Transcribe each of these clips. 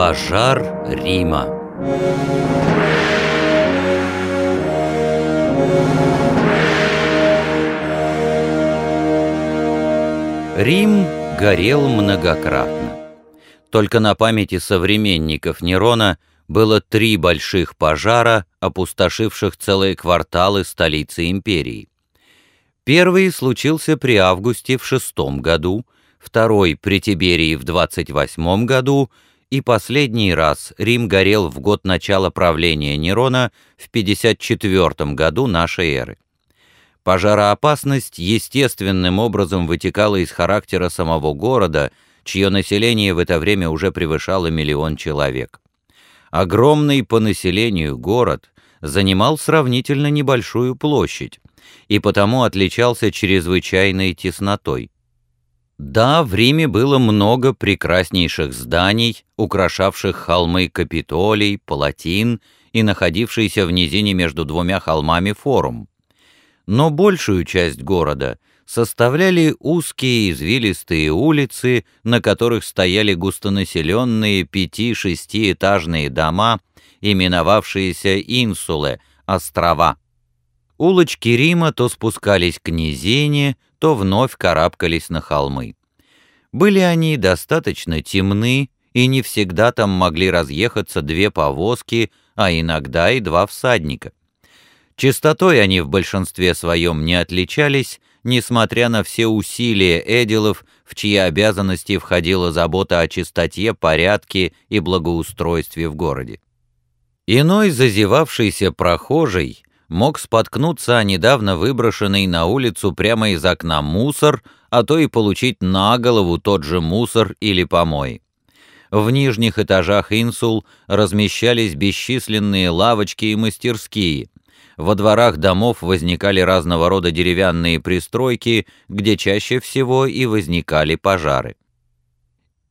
Пожар Рима Рим горел многократно. Только на памяти современников Нерона было три больших пожара, опустошивших целые кварталы столицы империи. Первый случился при Августе в шестом году, второй при Тиберии в двадцать восьмом году и последний раз Рим горел в год начала правления Нерона в 54 году нашей эры. Пожароопасность естественным образом вытекала из характера самого города, чье население в это время уже превышало миллион человек. Огромный по населению город занимал сравнительно небольшую площадь и потому отличался чрезвычайной теснотой. Да, в Риме было много прекраснейших зданий, украшавших холмы Капитолий, Палатин и находившийся в низине между двумя холмами форум. Но большую часть города составляли узкие извилистые улицы, на которых стояли густонаселенные пяти-шестиэтажные дома, именовавшиеся инсулы, острова. Улочки Рима то спускались к низине, то вновь карабкались на холмы. Были они достаточно темны, и не всегда там могли разъехаться две повозки, а иногда и два всадника. Чистотой они в большинстве своем не отличались, несмотря на все усилия эдилов, в чьи обязанности входила забота о чистоте, порядке и благоустройстве в городе. Иной зазевавшийся прохожий мог споткнуться о недавно выброшенный на улицу прямо из окна мусор, а то и получить на голову тот же мусор или помой. В нижних этажах инсул размещались бесчисленные лавочки и мастерские. Во дворах домов возникали разного рода деревянные пристройки, где чаще всего и возникали пожары.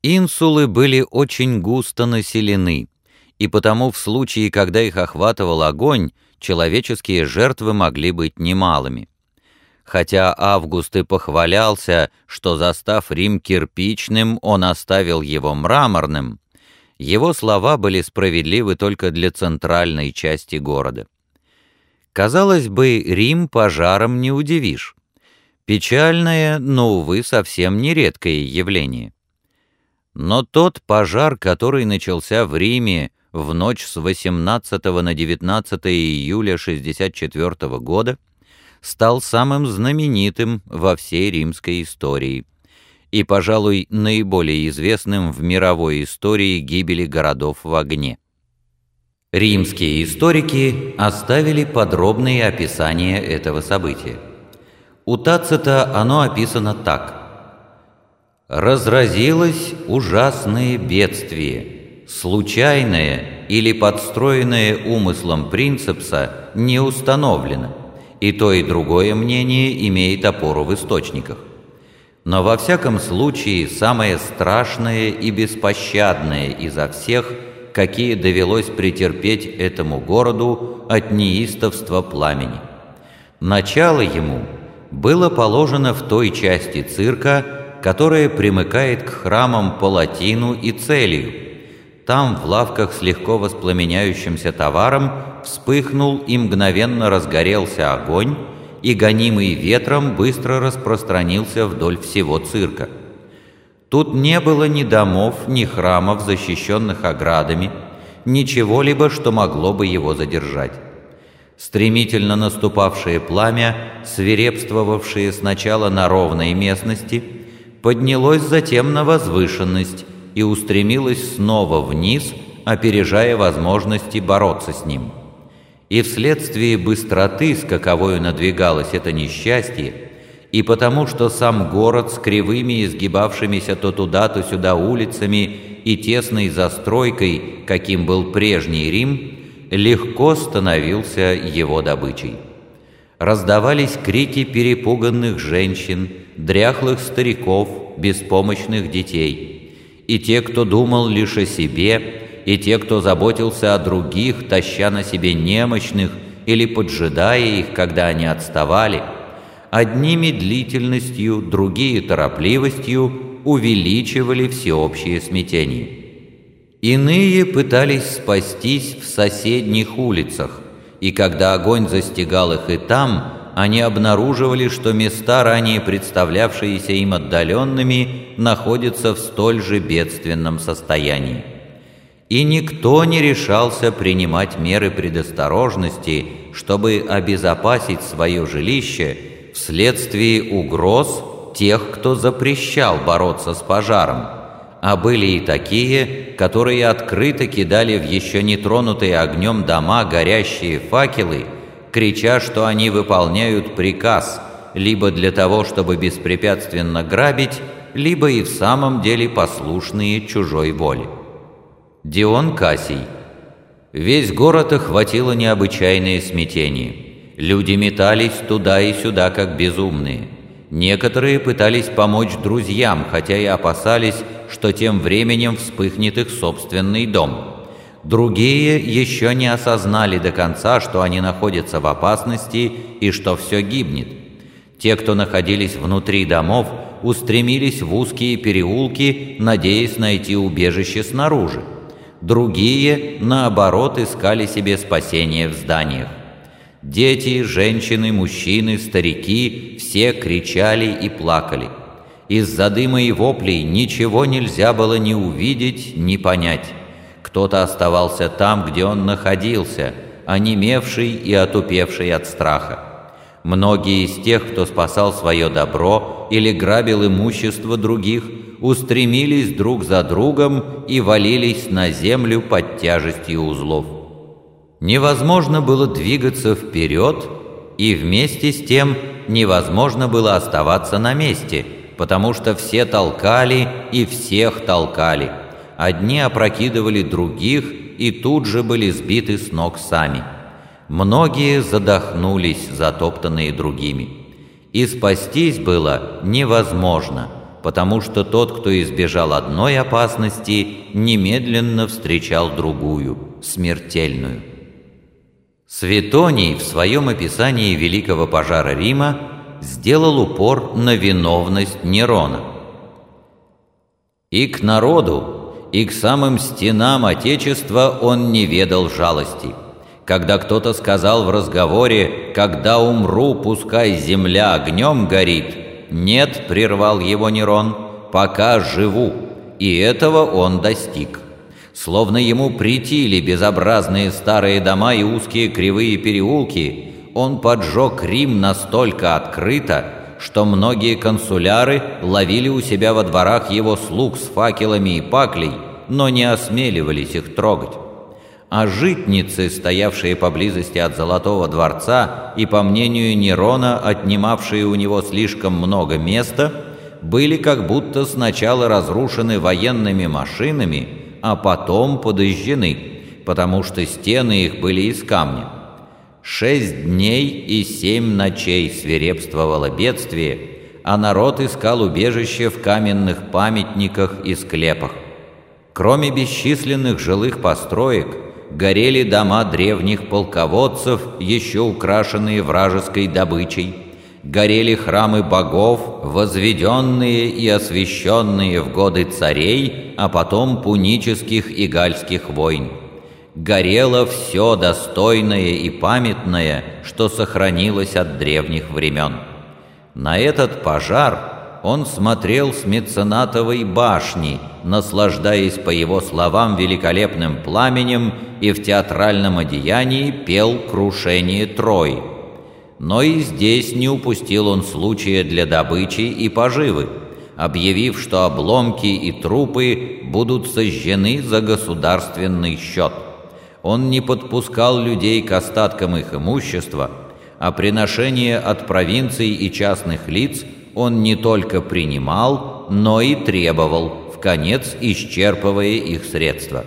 Инсулы были очень густо населены, и потому в случае, когда их охватывал огонь, человеческие жертвы могли быть немалыми. Хотя Август и похвалялся, что застав Рим кирпичным, он оставил его мраморным, его слова были справедливы только для центральной части города. Казалось бы, Рим пожаром не удивишь. Печальное, но, увы, совсем нередкое явление. Но тот пожар, который начался в Риме в ночь с 18 на 19 июля 64 года стал самым знаменитым во всей римской истории и, пожалуй, наиболее известным в мировой истории гибели городов в огне. Римские историки оставили подробные описания этого события. У Тацита оно описано так. «Разразилось ужасное бедствие» случайное или подстроенное умыслом принципса не установлено, и то и другое мнение имеет опору в источниках. Но во всяком случае самое страшное и беспощадное изо всех, какие довелось претерпеть этому городу от неистовства пламени. Начало ему было положено в той части цирка, которая примыкает к храмам Палатину и Целию, там, в лавках с легко воспламеняющимся товаром, вспыхнул и мгновенно разгорелся огонь, и, гонимый ветром, быстро распространился вдоль всего цирка. Тут не было ни домов, ни храмов, защищенных оградами, ничего-либо, что могло бы его задержать. Стремительно наступавшее пламя, свирепствовавшее сначала на ровной местности, поднялось затем на возвышенность, и устремилась снова вниз, опережая возможности бороться с ним. И вследствие быстроты, с каковою надвигалось это несчастье, и потому что сам город с кривыми изгибавшимися то туда, то сюда улицами и тесной застройкой, каким был прежний Рим, легко становился его добычей. Раздавались крики перепуганных женщин, дряхлых стариков, беспомощных детей – и те, кто думал лишь о себе, и те, кто заботился о других, таща на себе немощных или поджидая их, когда они отставали, одни медлительностью, другие торопливостью увеличивали всеобщее смятение. Иные пытались спастись в соседних улицах, и когда огонь застигал их и там, они обнаруживали, что места, ранее представлявшиеся им отдаленными, находятся в столь же бедственном состоянии. И никто не решался принимать меры предосторожности, чтобы обезопасить свое жилище вследствие угроз тех, кто запрещал бороться с пожаром, а были и такие, которые открыто кидали в еще не тронутые огнем дома горящие факелы, крича, что они выполняют приказ, либо для того, чтобы беспрепятственно грабить, либо и в самом деле послушные чужой воле. Дион Кассий. Весь город охватило необычайное смятение. Люди метались туда и сюда, как безумные. Некоторые пытались помочь друзьям, хотя и опасались, что тем временем вспыхнет их собственный дом. Другие еще не осознали до конца, что они находятся в опасности и что все гибнет. Те, кто находились внутри домов, устремились в узкие переулки, надеясь найти убежище снаружи. Другие, наоборот, искали себе спасение в зданиях. Дети, женщины, мужчины, старики – все кричали и плакали. Из-за дыма и воплей ничего нельзя было ни увидеть, ни понять. Кто-то оставался там, где он находился, онемевший и отупевший от страха. Многие из тех, кто спасал свое добро или грабил имущество других, устремились друг за другом и валились на землю под тяжестью узлов. Невозможно было двигаться вперед, и вместе с тем невозможно было оставаться на месте, потому что все толкали и всех толкали. Одни опрокидывали других и тут же были сбиты с ног сами. Многие задохнулись, затоптанные другими. И спастись было невозможно, потому что тот, кто избежал одной опасности, немедленно встречал другую, смертельную. Светоний в своем описании Великого пожара Рима сделал упор на виновность Нерона. И к народу, и к самым стенам Отечества он не ведал жалости. Когда кто-то сказал в разговоре «Когда умру, пускай земля огнем горит», «Нет», — прервал его Нерон, — «пока живу», и этого он достиг словно ему притили безобразные старые дома и узкие кривые переулки, он поджег Рим настолько открыто, что многие консуляры ловили у себя во дворах его слуг с факелами и паклей, но не осмеливались их трогать. А житницы, стоявшие поблизости от Золотого дворца и, по мнению Нерона, отнимавшие у него слишком много места, были как будто сначала разрушены военными машинами, а потом подожжены, потому что стены их были из камня. Шесть дней и семь ночей свирепствовало бедствие, а народ искал убежище в каменных памятниках и склепах. Кроме бесчисленных жилых построек, горели дома древних полководцев, еще украшенные вражеской добычей, горели храмы богов, возведенные и освященные в годы царей, а потом пунических и гальских войн. Горело все достойное и памятное, что сохранилось от древних времен. На этот пожар он смотрел с меценатовой башни, наслаждаясь, по его словам, великолепным пламенем и в театральном одеянии пел «Крушение Трои». Но и здесь не упустил он случая для добычи и поживы, объявив, что обломки и трупы будут сожжены за государственный счет. Он не подпускал людей к остаткам их имущества, а приношения от провинций и частных лиц он не только принимал, но и требовал, в конец исчерпывая их средства.